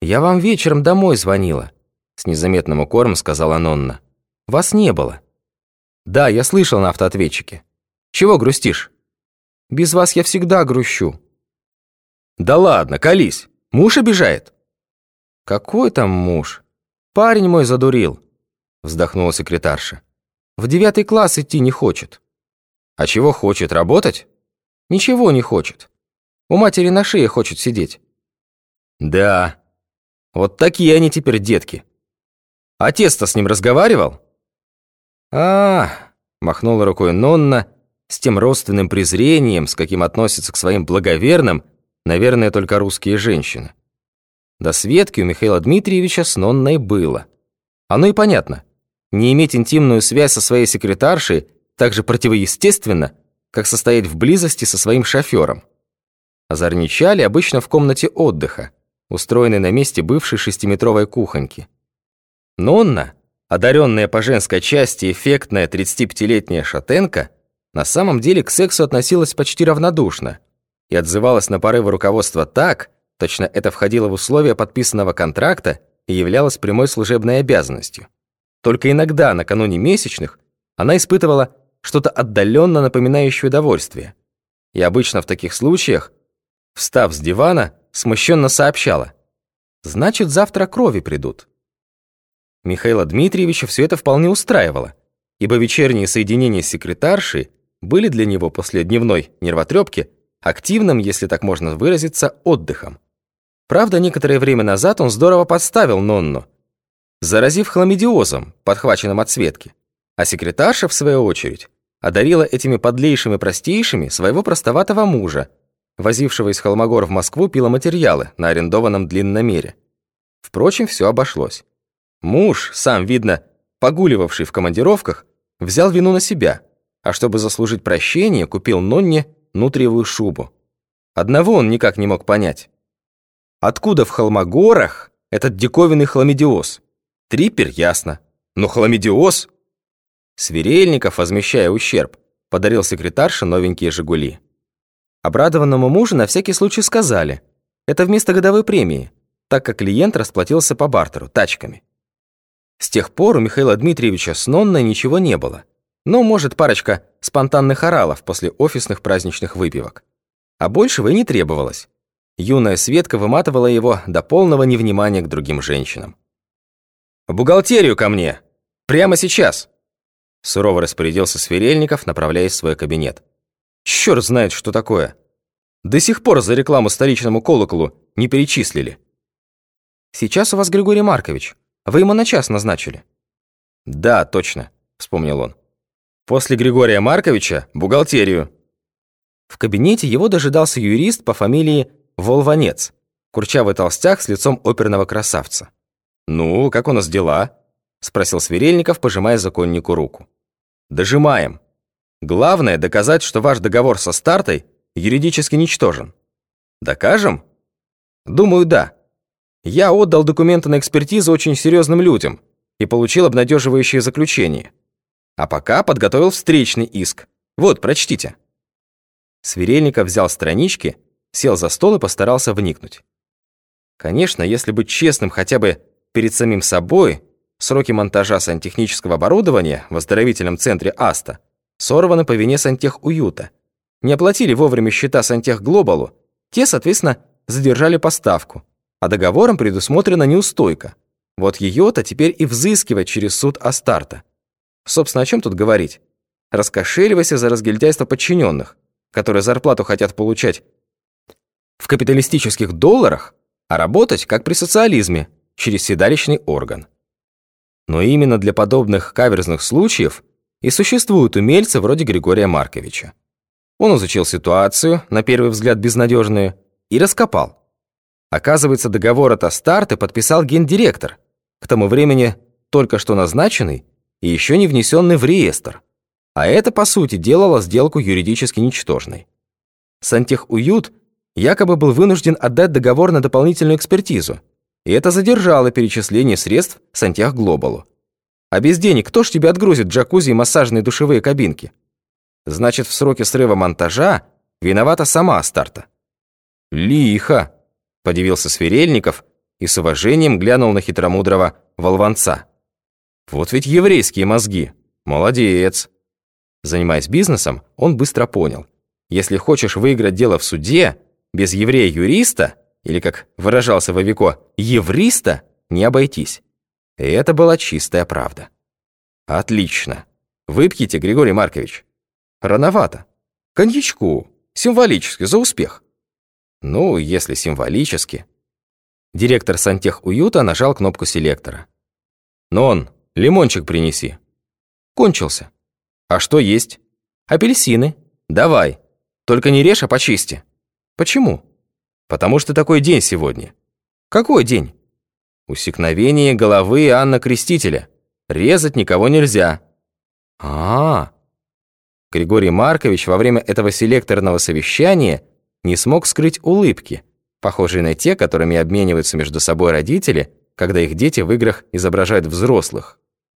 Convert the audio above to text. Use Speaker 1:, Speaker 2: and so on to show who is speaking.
Speaker 1: «Я вам вечером домой звонила», — с незаметным укором сказала Нонна. «Вас не было». «Да, я слышал на автоответчике. Чего грустишь?» «Без вас я всегда грущу». «Да ладно, колись. Муж обижает?» «Какой там муж? Парень мой задурил», — вздохнула секретарша. «В девятый класс идти не хочет». «А чего хочет, работать?» «Ничего не хочет. У матери на шее хочет сидеть».
Speaker 2: «Да, вот такие они теперь детки. Отец-то с ним разговаривал?
Speaker 1: А, махнула рукой Нонна с тем родственным презрением, с каким относятся к своим благоверным, наверное, только русские женщины. До Светки у Михаила Дмитриевича с Нонной было. Оно и понятно. Не иметь интимную связь со своей секретаршей так же противоестественно, как состоять в близости со своим шофером. Озорничали обычно в комнате отдыха, устроенной на месте бывшей шестиметровой кухоньки. Нонна, одаренная по женской части эффектная 35-летняя шатенка, на самом деле к сексу относилась почти равнодушно и отзывалась на порывы руководства так, точно это входило в условия подписанного контракта и являлось прямой служебной обязанностью. Только иногда, накануне месячных, она испытывала что-то отдаленно напоминающее удовольствие. И обычно в таких случаях, встав с дивана, смущенно сообщала. «Значит, завтра крови придут». Михаила Дмитриевича все это вполне устраивало, ибо вечерние соединения с секретаршей были для него после дневной нервотрепки активным, если так можно выразиться, отдыхом. Правда, некоторое время назад он здорово подставил Нонну, заразив хламидиозом, подхваченным от Светки, а секретарша, в свою очередь, одарила этими подлейшими простейшими своего простоватого мужа, возившего из Холмогор в Москву пиломатериалы на арендованном длинномере. Впрочем, все обошлось. Муж, сам, видно, погуливавший в командировках, взял вину на себя, а чтобы заслужить прощение, купил Нонне нутриевую шубу. Одного он никак не мог понять. Откуда в Холмогорах этот диковинный хламидиоз? Трипер, ясно. Но хламидиоз? Сверельников, возмещая ущерб, подарил секретарше новенькие «Жигули». Обрадованному мужу на всякий случай сказали, это вместо годовой премии, так как клиент расплатился по бартеру, тачками. С тех пор у Михаила Дмитриевича с Нонной ничего не было. Ну, может, парочка спонтанных оралов после офисных праздничных выпивок. А большего и не требовалось. Юная Светка выматывала его до полного невнимания к другим женщинам.
Speaker 2: «В бухгалтерию ко мне! Прямо сейчас!»
Speaker 1: Сурово распорядился Сверельников, направляясь в свой кабинет.
Speaker 2: Черт знает, что такое. До сих пор за рекламу столичному колоколу не перечислили.
Speaker 1: Сейчас у вас Григорий Маркович. Вы ему на час назначили.
Speaker 2: Да, точно, вспомнил он. После Григория Марковича бухгалтерию.
Speaker 1: В кабинете его дожидался юрист по фамилии Волванец, курчавый толстяк с лицом оперного красавца.
Speaker 2: «Ну, как у нас дела?» — спросил Сверельников, пожимая законнику руку. «Дожимаем», Главное доказать, что ваш договор со стартой юридически ничтожен. Докажем? Думаю, да. Я отдал документы на экспертизу очень серьезным людям и получил обнадеживающее заключение. А пока подготовил встречный иск. Вот, прочтите. Сверельников взял странички, сел за стол и постарался вникнуть. Конечно, если быть честным хотя бы перед самим собой, сроки монтажа сантехнического оборудования в оздоровительном центре АСТА сорваны по вине Сантех-Уюта. Не оплатили вовремя счета Сантех-Глобалу, те, соответственно, задержали поставку, а договором предусмотрена неустойка. Вот ее-то теперь и взыскивать через суд Астарта. Собственно, о чем тут говорить? Раскошеливайся за разгильдяйство подчиненных, которые зарплату хотят получать в капиталистических долларах, а работать, как при социализме, через седалищный орган. Но именно для подобных каверзных случаев – и существуют умельцы вроде Григория Марковича. Он изучил ситуацию, на первый взгляд безнадежную, и раскопал. Оказывается, договор от Астарты подписал гендиректор, к тому времени только что назначенный и еще не внесенный в реестр. А это, по сути, делало сделку юридически ничтожной. Сантехуют якобы был вынужден отдать договор на дополнительную экспертизу, и это задержало перечисление средств Сантехглобалу. А без денег кто ж тебе отгрузит джакузи и массажные душевые кабинки? Значит, в сроке срыва монтажа виновата сама Астарта. Лихо, подивился Сверельников,
Speaker 1: и с уважением глянул на хитромудрого волванца. Вот ведь еврейские мозги. Молодец. Занимаясь бизнесом, он быстро понял. Если хочешь выиграть дело в суде, без еврея-юриста, или, как выражался Вовико, евриста, не обойтись. И это была чистая правда. Отлично. Выпьете, Григорий Маркович. Рановато. Коньячку. Символически, за успех. Ну, если символически. Директор сантехуюта нажал кнопку селектора. «Нон, лимончик принеси». «Кончился». «А что есть?» «Апельсины». «Давай. Только не режь, а почисти». «Почему?» «Потому что такой день сегодня». «Какой день?» «Усекновение головы Анна Крестителя. Резать никого нельзя». «А-а-а». Григорий Маркович во время этого селекторного совещания не смог скрыть улыбки, похожие на те, которыми обмениваются между собой родители, когда их дети в играх изображают взрослых.